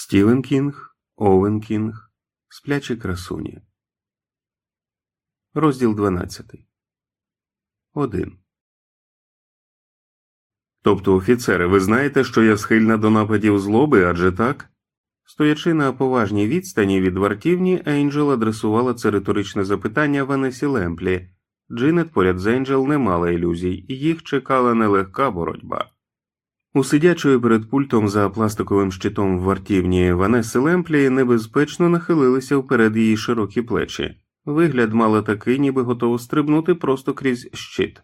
Стівен Кінг, Овен Кінг, Сплячі красуні. Розділ 12. 1. Тобто, офіцери, ви знаєте, що я схильна до нападів злоби, адже так? Стоячи на поважній відстані від вартівні, Енджел адресувала це риторичне запитання Ванесі Лемплі. Джинет поряд з Енджел не мала ілюзій, їх чекала нелегка боротьба. У сидячої перед пультом за пластиковим щитом в вартівні Ванеси Лемплі небезпечно нахилилися вперед її широкі плечі. Вигляд мала такий, ніби готово стрибнути просто крізь щит.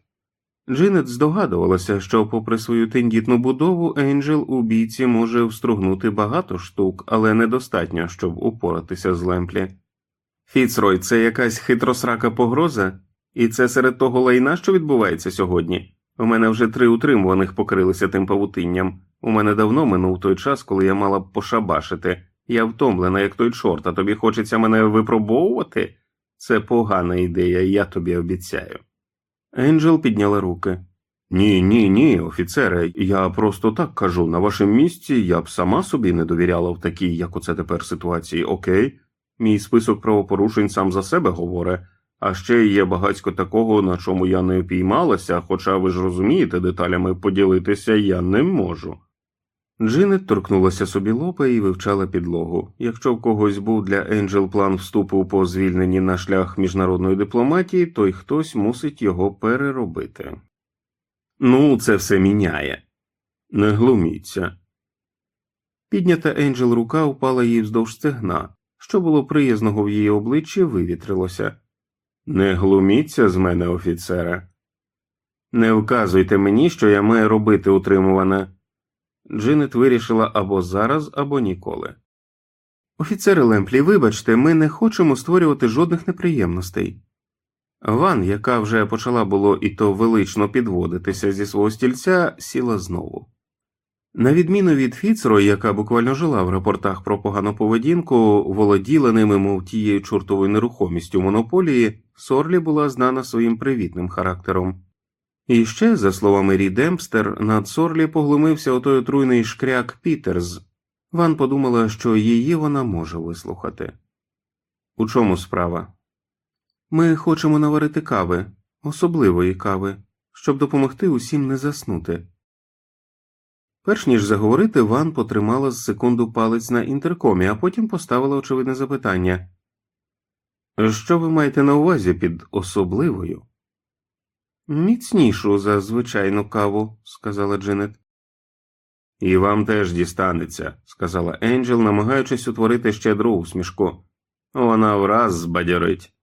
Джинет здогадувалася, що, попри свою тендітну будову, Енджел у бійці може встругнути багато штук, але недостатньо, щоб упоратися з Лемплі. Фіцрой, це якась хитросрака погроза, і це серед того лайна, що відбувається сьогодні. У мене вже три утримуваних покрилися тим павутинням. У мене давно минув той час, коли я мала б пошабашити. Я втомлена, як той чорт, а тобі хочеться мене випробовувати? Це погана ідея, я тобі обіцяю. Енджел підняла руки. Ні, ні, ні, офіцере, я просто так кажу. На вашому місці я б сама собі не довіряла в такій, як оце тепер ситуації, окей? Мій список правопорушень сам за себе говорить. А ще є багацько такого, на чому я не впіймалася, хоча ви ж розумієте, деталями поділитися я не можу. Джинет торкнулася собі лопа і вивчала підлогу. Якщо в когось був для Енджел план вступу по звільненні на шлях міжнародної дипломатії, то й хтось мусить його переробити. Ну, це все міняє. Не глуміться. Піднята Енджел рука впала їй вздовж стегна. Що було приязного в її обличчі, вивітрилося. Не глуміться з мене, офіцера. Не вказуйте мені, що я маю робити утримуване. Джинет вирішила або зараз, або ніколи. Офіцери Лемплі, вибачте, ми не хочемо створювати жодних неприємностей. Ван, яка вже почала було і то велично підводитися зі свого стільця, сіла знову. На відміну від Фіцро, яка буквально жила в рапортах про погану поведінку, володіла ними, мов тією чортовою нерухомістю монополії, Сорлі була знана своїм привітним характером. І ще, за словами Рі Демпстер, над Сорлі поглумився отой отруйний шкряк Пітерз. Ван подумала, що її вона може вислухати. У чому справа? Ми хочемо наварити кави, особливої кави, щоб допомогти усім не заснути. Перш ніж заговорити, Ван потримала з секунду палець на інтеркомі, а потім поставила очевидне запитання Що ви маєте на увазі під особливою? Міцнішу за звичайну каву, сказала Джинет. І вам теж дістанеться, сказала Енджел, намагаючись утворити щедру усмішку. Вона враз збадьорить.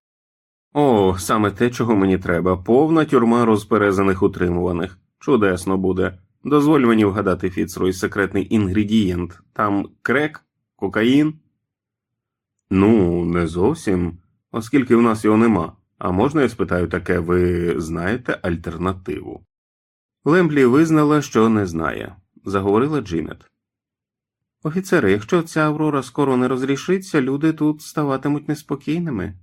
О, саме те, чого мені треба, повна тюрма розперезаних утримуваних. Чудесно буде. Дозволь мені вгадати Фіцрой секретний інгредієнт. Там крек, кокаїн? Ну, не зовсім, оскільки в нас його нема. А можна я спитаю таке, ви знаєте альтернативу? Лемблі визнала, що не знає, заговорила Джинет. Офіцери, якщо ця Аврора скоро не розрішиться, люди тут ставатимуть неспокійними.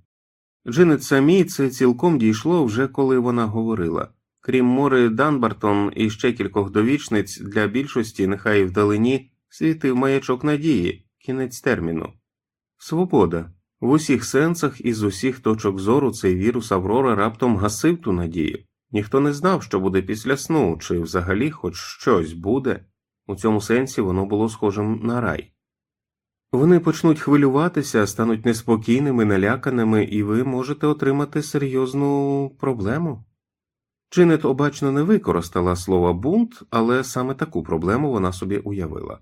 Джинет самій це цілком дійшло вже коли вона говорила. Крім Мори Данбартон і ще кількох довічниць, для більшості, нехай вдалині, світив маячок надії, кінець терміну. Свобода. В усіх сенсах і з усіх точок зору цей вірус Аврора раптом гасив ту надію. Ніхто не знав, що буде після сну, чи взагалі хоч щось буде. У цьому сенсі воно було схожим на рай. Вони почнуть хвилюватися, стануть неспокійними, наляканими, і ви можете отримати серйозну проблему. Джинет обачно не використала слова бунт, але саме таку проблему вона собі уявила.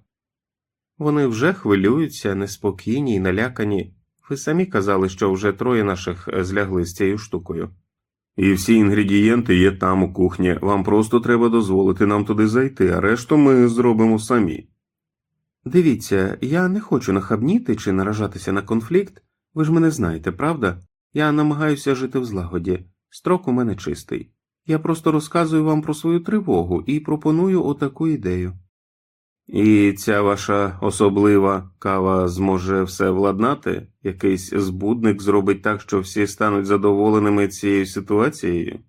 Вони вже хвилюються, неспокійні й налякані. Ви самі казали, що вже троє наших злягли з цією штукою. І всі інгредієнти є там у кухні, вам просто треба дозволити нам туди зайти, а решту ми зробимо самі. Дивіться, я не хочу нахабніти чи наражатися на конфлікт, ви ж мене знаєте, правда? Я намагаюся жити в злагоді, строк у мене чистий. Я просто розказую вам про свою тривогу і пропоную отаку ідею. І ця ваша особлива кава зможе все владнати, якийсь збудник зробить так, що всі стануть задоволеними цією ситуацією?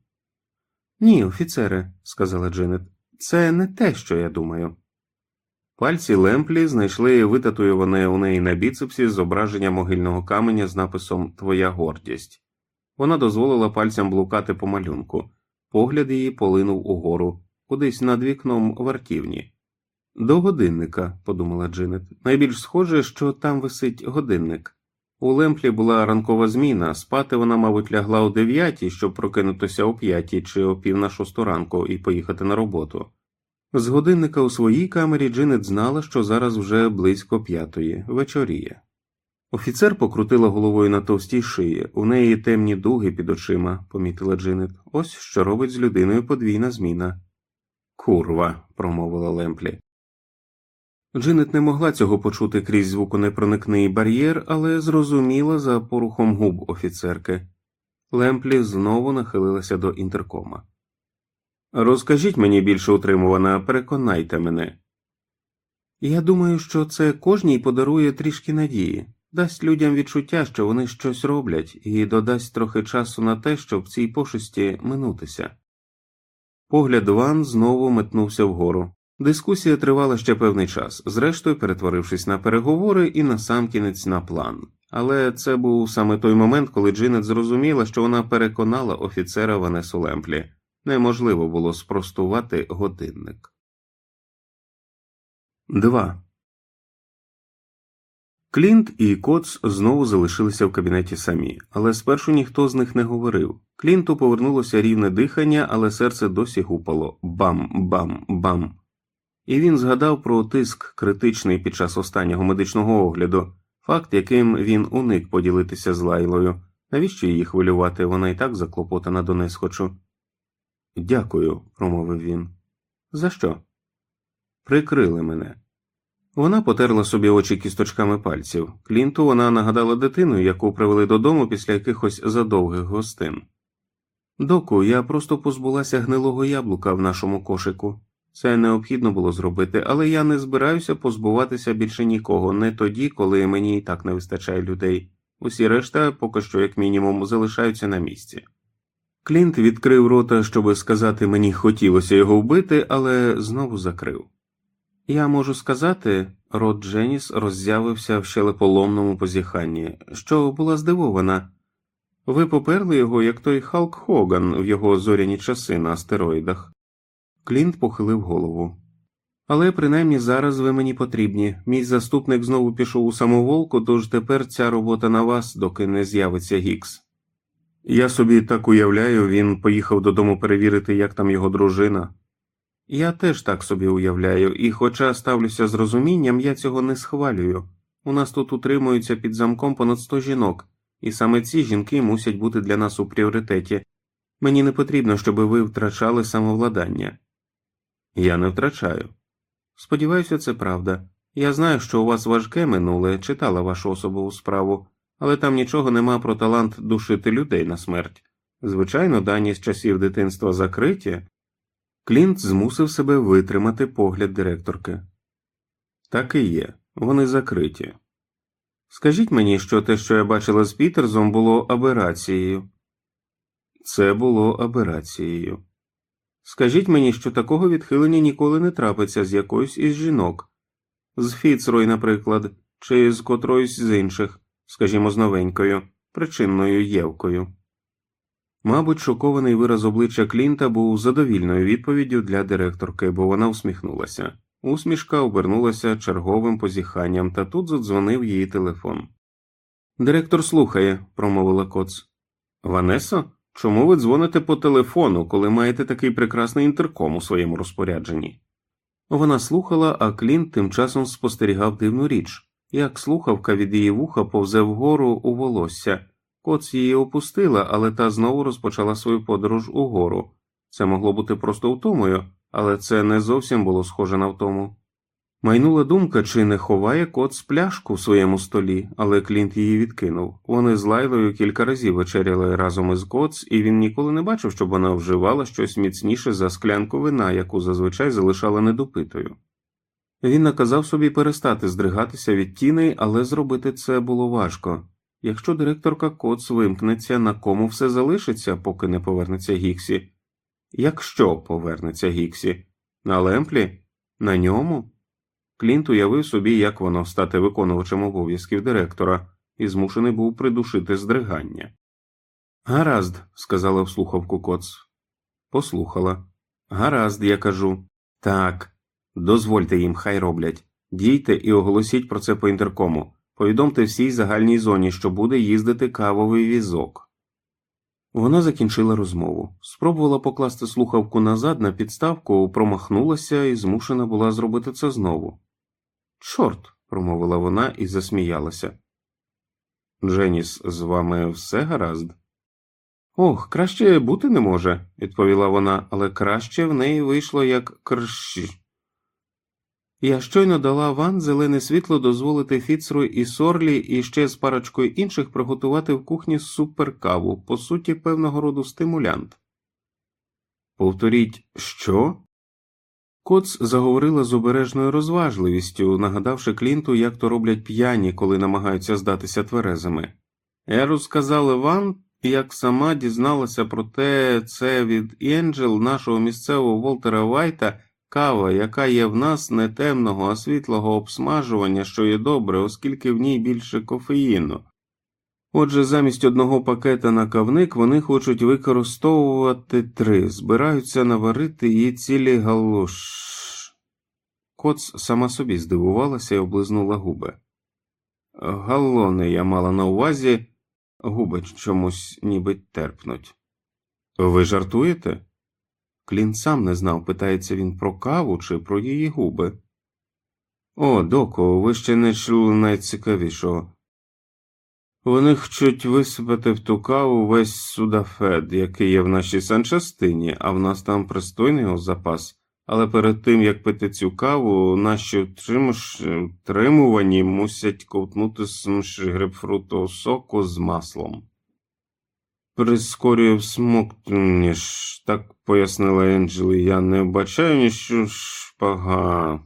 Ні, офіцере, сказала Дженет, це не те, що я думаю. Пальці Лемплі знайшли витатуюване у неї на біцепсі зображення могильного каменя з написом Твоя гордість. Вона дозволила пальцям блукати по малюнку. Погляд її полинув угору, кудись над вікном вартівні. До годинника, подумала Джинет. Найбільш схоже, що там висить годинник. У Лемплі була ранкова зміна, спати вона, мабуть, лягла о дев'ятій, щоб прокинутися о п'ятій чи о пів на шосту ранку і поїхати на роботу. З годинника у своїй камері Джинет знала, що зараз вже близько п'ятої, вечоріє. Офіцер покрутила головою на товстій шиї, у неї темні дуги під очима, помітила Джинет. Ось що робить з людиною подвійна зміна. Курва, промовила Лемплі. Джинет не могла цього почути крізь звуконепроникний бар'єр, але зрозуміла за порухом губ офіцерки. Лемплі знову нахилилася до інтеркома. Розкажіть мені більше утримувана, переконайте мене. Я думаю, що це кожній подарує трішки надії, дасть людям відчуття, що вони щось роблять, і додасть трохи часу на те, щоб цій пошесті минутися. Погляд Ван знову метнувся вгору. Дискусія тривала ще певний час, зрештою перетворившись на переговори і насамкінець на план. Але це був саме той момент, коли Джинет зрозуміла, що вона переконала офіцера Ванесу Лемплі. Неможливо було спростувати годинник. 2. Клінт і Коц знову залишилися в кабінеті самі, але спершу ніхто з них не говорив. Клінту повернулося рівне дихання, але серце досі гупало бам-бам-бам. І він згадав про тиск критичний під час останнього медичного огляду, факт, яким він уник поділитися з Лайлою. Навіщо її хвилювати? Вона і так заклопотана до несхочу. Дякую, промовив він. За що? Прикрили мене. Вона потерла собі очі кісточками пальців. Клінту вона нагадала дитину, яку привели додому після якихось задовгих гостин. Доку, я просто позбулася гнилого яблука в нашому кошику. Це необхідно було зробити, але я не збираюся позбуватися більше нікого, не тоді, коли мені і так не вистачає людей. Усі решта поки що, як мінімум, залишаються на місці. Клінт відкрив рота, щоби сказати мені хотілося його вбити, але знову закрив. Я можу сказати, рот Дженіс роззявився в щелеполомному позіханні, що була здивована. Ви поперли його, як той Халк Хоган в його зоряні часи на астероїдах. Клінт похилив голову. Але принаймні зараз ви мені потрібні. Мій заступник знову пішов у самоволку, тож тепер ця робота на вас, доки не з'явиться Гікс. Я собі так уявляю, він поїхав додому перевірити, як там його дружина. Я теж так собі уявляю, і, хоча ставлюся з розумінням, я цього не схвалюю. У нас тут утримуються під замком понад сто жінок, і саме ці жінки мусять бути для нас у пріоритеті. Мені не потрібно, щоб ви втрачали самовладання. Я не втрачаю. Сподіваюся, це правда. Я знаю, що у вас важке минуле, читала вашу особову справу, але там нічого нема про талант душити людей на смерть. Звичайно, дані з часів дитинства закриті. Клінт змусив себе витримати погляд директорки. Так і є, вони закриті. Скажіть мені, що те, що я бачила з Пітерзом, було аберацією. Це було аберацією. Скажіть мені, що такого відхилення ніколи не трапиться з якоюсь із жінок, з Фіцрой, наприклад, чи з котроюсь з інших, скажімо, з новенькою, причинною Євкою. Мабуть, шокований вираз обличчя Клінта був задовільною відповіддю для директорки, бо вона усміхнулася. Усмішка обернулася черговим позіханням, та тут задзвонив її телефон. Директор слухає, промовила коц. Ванесо? Чому ви дзвоните по телефону, коли маєте такий прекрасний інтерком у своєму розпорядженні? Вона слухала, а Клінт тим часом спостерігав дивну річ, як слухавка від її вуха повзе вгору у волосся. Коц її опустила, але та знову розпочала свою подорож угору. Це могло бути просто втомою, але це не зовсім було схоже на втому. Майнула думка, чи не ховає коц пляшку в своєму столі, але Клінт її відкинув. Вони з Лайлою кілька разів вечеряли разом із коц, і він ніколи не бачив, щоб вона вживала щось міцніше за склянку вина, яку зазвичай залишала недопитою. Він наказав собі перестати здригатися від тіней, але зробити це було важко. Якщо директорка Коц вимкнеться, на кому все залишиться, поки не повернеться Гіксі? Якщо повернеться Гіксі? На лемплі? На ньому? Клінт уявив собі, як воно стати виконувачем обов'язків директора, і змушений був придушити здригання. Гаразд, сказала в слухавку коц. Послухала. Гаразд, я кажу. Так, дозвольте їм, хай роблять. Дійте і оголосіть про це по інтеркому. Повідомте всій загальній зоні, що буде їздити кавовий візок. Вона закінчила розмову, спробувала покласти слухавку назад на підставку, промахнулася і змушена була зробити це знову. Чорт, промовила вона і засміялася. Дженіс, з вами все гаразд? Ох, краще бути не може, відповіла вона, але краще в неї вийшло як крщ. Я щойно дала Ван зелене світло дозволити Фіцру і Сорлі і ще з парочкою інших приготувати в кухні суперкаву, по суті, певного роду стимулянт. Повторіть, що? Коц заговорила з обережною розважливістю, нагадавши Клінту, як то роблять п'яні, коли намагаються здатися тверезими. Я розказала Ван, як сама дізналася про те, це від Енджел, нашого місцевого Волтера Вайта. Кава, яка є в нас не темного, а світлого обсмажування, що є добре, оскільки в ній більше кофеїну. Отже, замість одного пакета на кавник вони хочуть використовувати три, збираються наварити її цілі галуш. Коц сама собі здивувалася і облизнула губи. Галони я мала на увазі, губи чомусь ніби терпнуть. Ви жартуєте? Клін сам не знав, питається він про каву чи про її губи. О, доко, ви ще не чули найцікавішого. Вони хочуть висипати в ту каву весь судафед, який є в нашій санчастині, а в нас там пристойний запас. Але перед тим, як пити цю каву, наші втримувані мусять ковтнути смш грейпфрутового соку з маслом. Прискорює всмоктання ж, так пояснила Енджелі, я не бачаю ніщо шпага.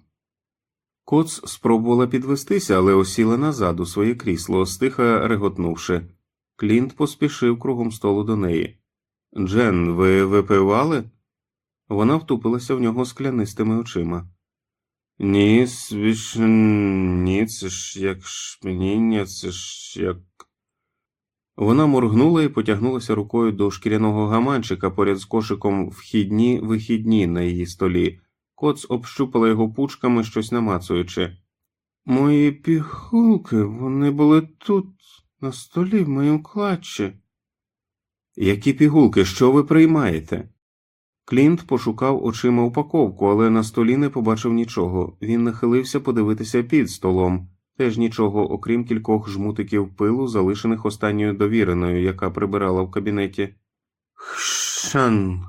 Коц спробувала підвестися, але осіла назад у своє крісло, стиха реготнувши. Клінт поспішив кругом столу до неї. Джен, ви випивали? Вона втупилася в нього склянистими очима. Ні, свіш... ні, це ж як шпиніння, це ж як. Вона моргнула і потягнулася рукою до шкіряного гаманчика поряд з кошиком вхідні вихідні на її столі. Коц общупала його пучками, щось намацуючи. Мої пігулки, вони були тут, на столі, в моїм клатчі. Які пігулки, що ви приймаєте? Клінт пошукав очима упаковку, але на столі не побачив нічого. Він нахилився подивитися під столом. Теж нічого, окрім кількох жмутиків пилу, залишених останньою довіреною, яка прибирала в кабінеті. Шан,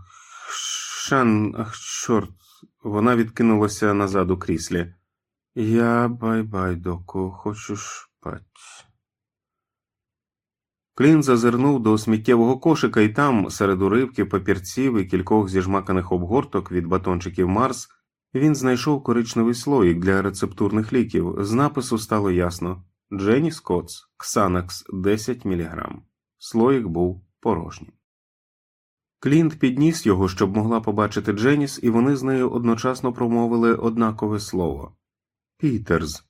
шан, ах, чорт. Вона відкинулася назад у кріслі. Я бай-бай, доку, хочу шпать. Клінт зазирнув до сміттєвого кошика, і там, серед уривків, папірців і кількох зіжмаканих обгорток від батончиків Марс, він знайшов коричневий слоїк для рецептурних ліків. З напису стало ясно Дженіс Коутс, Ксанакс 10 мг. Слоїк був порожнім. Клінт підніс його, щоб могла побачити Дженіс, і вони з нею одночасно промовили однакове слово Пітерз.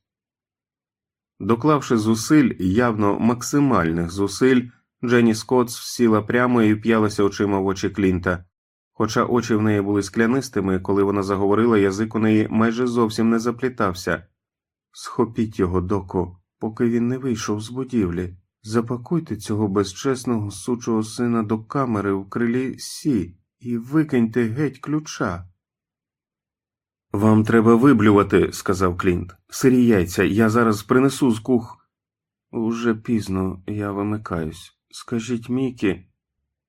Доклавши зусиль, явно максимальних зусиль, Дженіс Коутс сіла прямо і вп'ялася очима в очі Клінта. Хоча очі в неї були склянистими, коли вона заговорила, язик у неї майже зовсім не заплітався. Схопіть його, доко, поки він не вийшов з будівлі. Запакуйте цього безчесного сучого сина до камери в крилі Сі і викиньте геть ключа. Вам треба виблювати, сказав Клінт. Сирі яйця, я зараз принесу з кух. Уже пізно я вимикаюсь. Скажіть Мікі.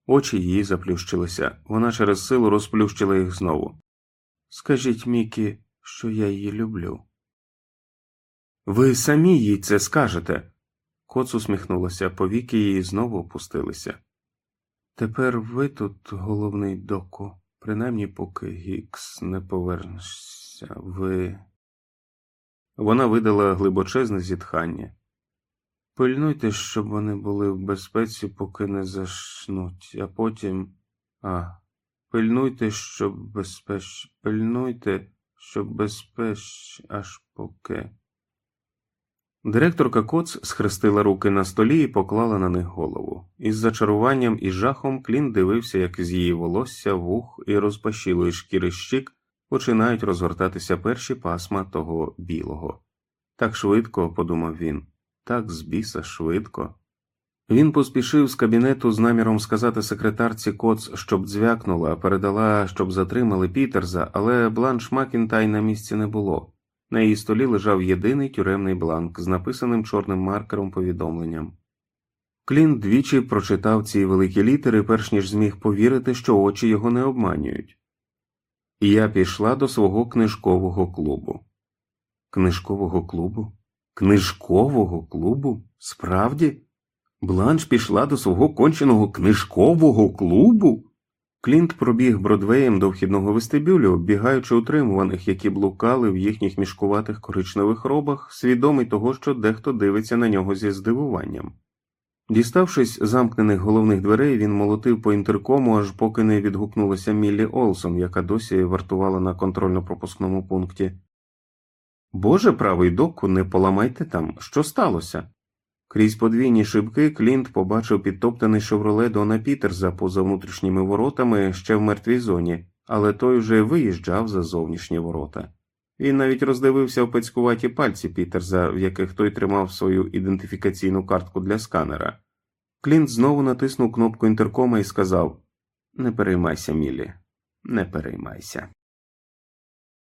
Очі її заплющилися, вона через силу розплющила їх знову. Скажіть Мікі, що я її люблю. Ви самі їй це скажете. Коц усміхнулася, повіки її знову опустилися. Тепер ви тут, головний доку, принаймні поки Гікс не повернешся, ви. Вона видала глибочезне зітхання. Пильнуйте, щоб вони були в безпеці, поки не зашнуть, а потім. А, пильнуйте, щоб безпеч... Пильнуйте, щоб безпеч аж поки. Директорка Коц схрестила руки на столі і поклала на них голову. Із зачаруванням і жахом Клін дивився, як з її волосся, вух і розпашілої шкіри щік починають розгортатися перші пасма того білого. Так швидко, подумав він, так з біса швидко. Він поспішив з кабінету з наміром сказати секретарці Коц, щоб дзвякнула, передала, щоб затримали Пітерза, але бланш Макінтай на місці не було. На її столі лежав єдиний тюремний бланк з написаним чорним маркером повідомленням. Клін двічі прочитав ці великі літери, перш ніж зміг повірити, що очі його не обманюють. І я пішла до свого книжкового клубу. Книжкового клубу? Книжкового клубу? Справді? Бланш пішла до свого конченого книжкового клубу? Клінт пробіг Бродвеєм до вхідного вестибюлю, оббігаючи утримуваних, які блукали в їхніх мішкуватих коричневих робах, свідомий того, що дехто дивиться на нього зі здивуванням. Діставшись замкнених головних дверей, він молотив по інтеркому, аж поки не відгукнулася Міллі Олсон, яка досі вартувала на контрольно-пропускному пункті. Боже правий доку, не поламайте там, що сталося? Крізь подвійні шибки Клінт побачив підтоптаний шевроле Дона Пітерза поза внутрішніми воротами ще в мертвій зоні, але той уже виїжджав за зовнішні ворота. Він навіть роздивився в пецькуваті пальці Пітерза, в яких той тримав свою ідентифікаційну картку для сканера. Клінт знову натиснув кнопку інтеркома і сказав Не переймайся, Мілі, не переймайся.